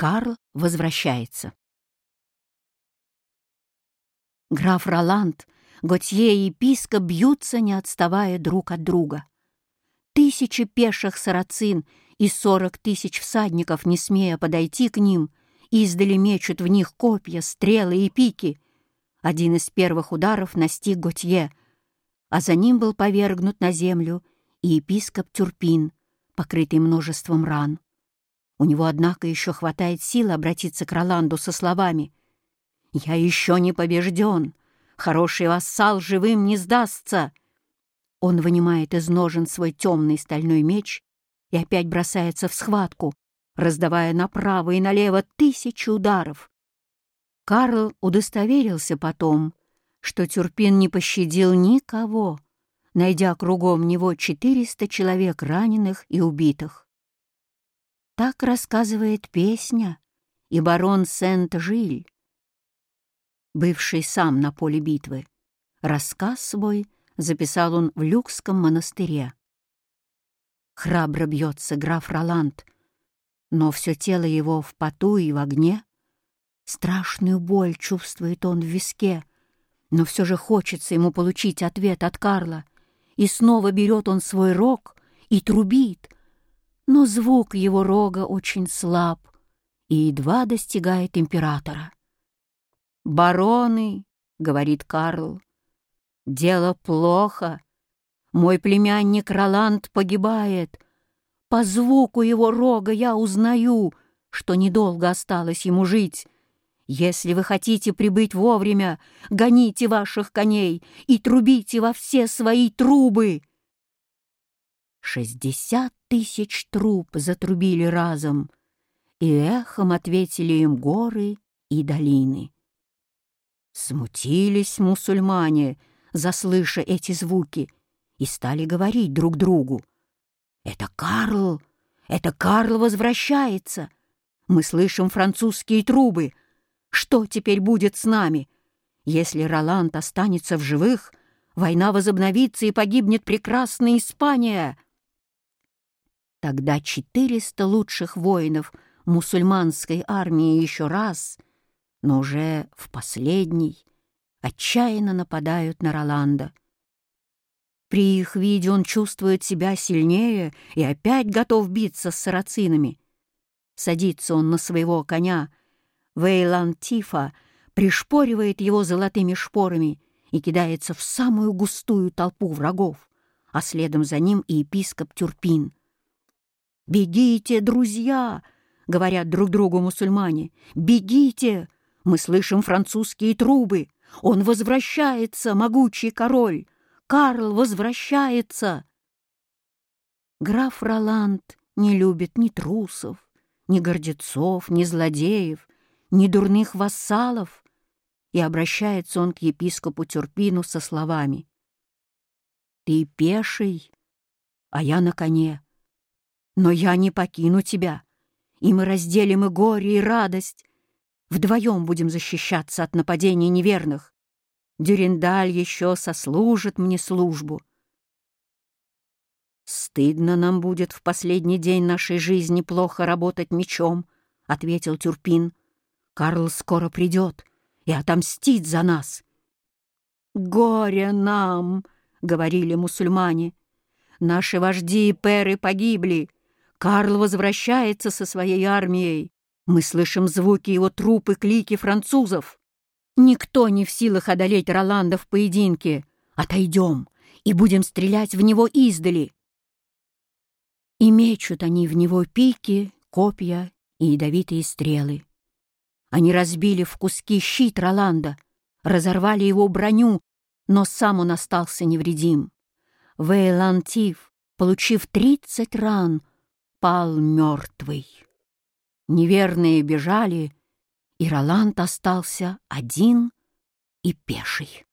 Карл возвращается. Граф Роланд, Готье и епископ бьются, не отставая друг от друга. Тысячи пеших сарацин и сорок тысяч всадников, не смея подойти к ним, издали мечут в них копья, стрелы и пики. Один из первых ударов настиг Готье, а за ним был повергнут на землю и епископ Тюрпин, покрытый множеством ран. У него, однако, еще хватает сил обратиться к Роланду со словами «Я еще не побежден! Хороший вассал живым не сдастся!» Он вынимает из ножен свой темный стальной меч и опять бросается в схватку, раздавая направо и налево тысячи ударов. Карл удостоверился потом, что Тюрпин не пощадил никого, найдя кругом него 400 человек раненых и убитых. Так рассказывает песня и барон Сент-Жиль, бывший сам на поле битвы. Рассказ свой записал он в Люкском монастыре. Храбро бьется граф Роланд, но все тело его в поту и в огне. Страшную боль чувствует он в виске, но все же хочется ему получить ответ от Карла, и снова берет он свой рог и трубит — но звук его рога очень слаб и едва достигает императора. «Бароны», — говорит Карл, — «дело плохо. Мой племянник Роланд погибает. По звуку его рога я узнаю, что недолго осталось ему жить». Если вы хотите прибыть вовремя, гоните ваших коней и трубите во все свои трубы. Шестьдесят тысяч труб затрубили разом, и эхом ответили им горы и долины. Смутились мусульмане, заслыша эти звуки, и стали говорить друг другу. «Это Карл! Это Карл возвращается! Мы слышим французские трубы! Что теперь будет с нами? Если Роланд останется в живых, война возобновится и погибнет прекрасная Испания!» Тогда 400 лучших воинов мусульманской армии еще раз, но уже в последний, отчаянно нападают на Роланда. При их виде он чувствует себя сильнее и опять готов биться с сарацинами. Садится он на своего коня. Вейлан Тифа пришпоривает его золотыми шпорами и кидается в самую густую толпу врагов, а следом за ним и епископ Тюрпин — «Бегите, друзья!» — говорят друг другу мусульмане. «Бегите! Мы слышим французские трубы! Он возвращается, могучий король! Карл возвращается!» Граф Роланд не любит ни трусов, ни гордецов, ни злодеев, ни дурных вассалов, и обращается он к епископу Тюрпину со словами «Ты пеший, а я на коне. Но я не покину тебя, и мы разделим и горе, и радость. Вдвоем будем защищаться от нападений неверных. Дюриндаль еще сослужит мне службу. «Стыдно нам будет в последний день нашей жизни плохо работать мечом», — ответил Тюрпин. «Карл скоро придет и отомстит за нас». «Горе нам!» — говорили мусульмане. «Наши вожди и перы погибли, Карл возвращается со своей армией. Мы слышим звуки его труп и клики французов. Никто не в силах одолеть Роланда в поединке. Отойдем и будем стрелять в него издали. И мечут они в него пики, копья и ядовитые стрелы. Они разбили в куски щит Роланда, разорвали его броню, но сам он остался невредим. Вейлантив, получив тридцать ран, пал мертвый. Неверные бежали, и Роланд остался один и пеший.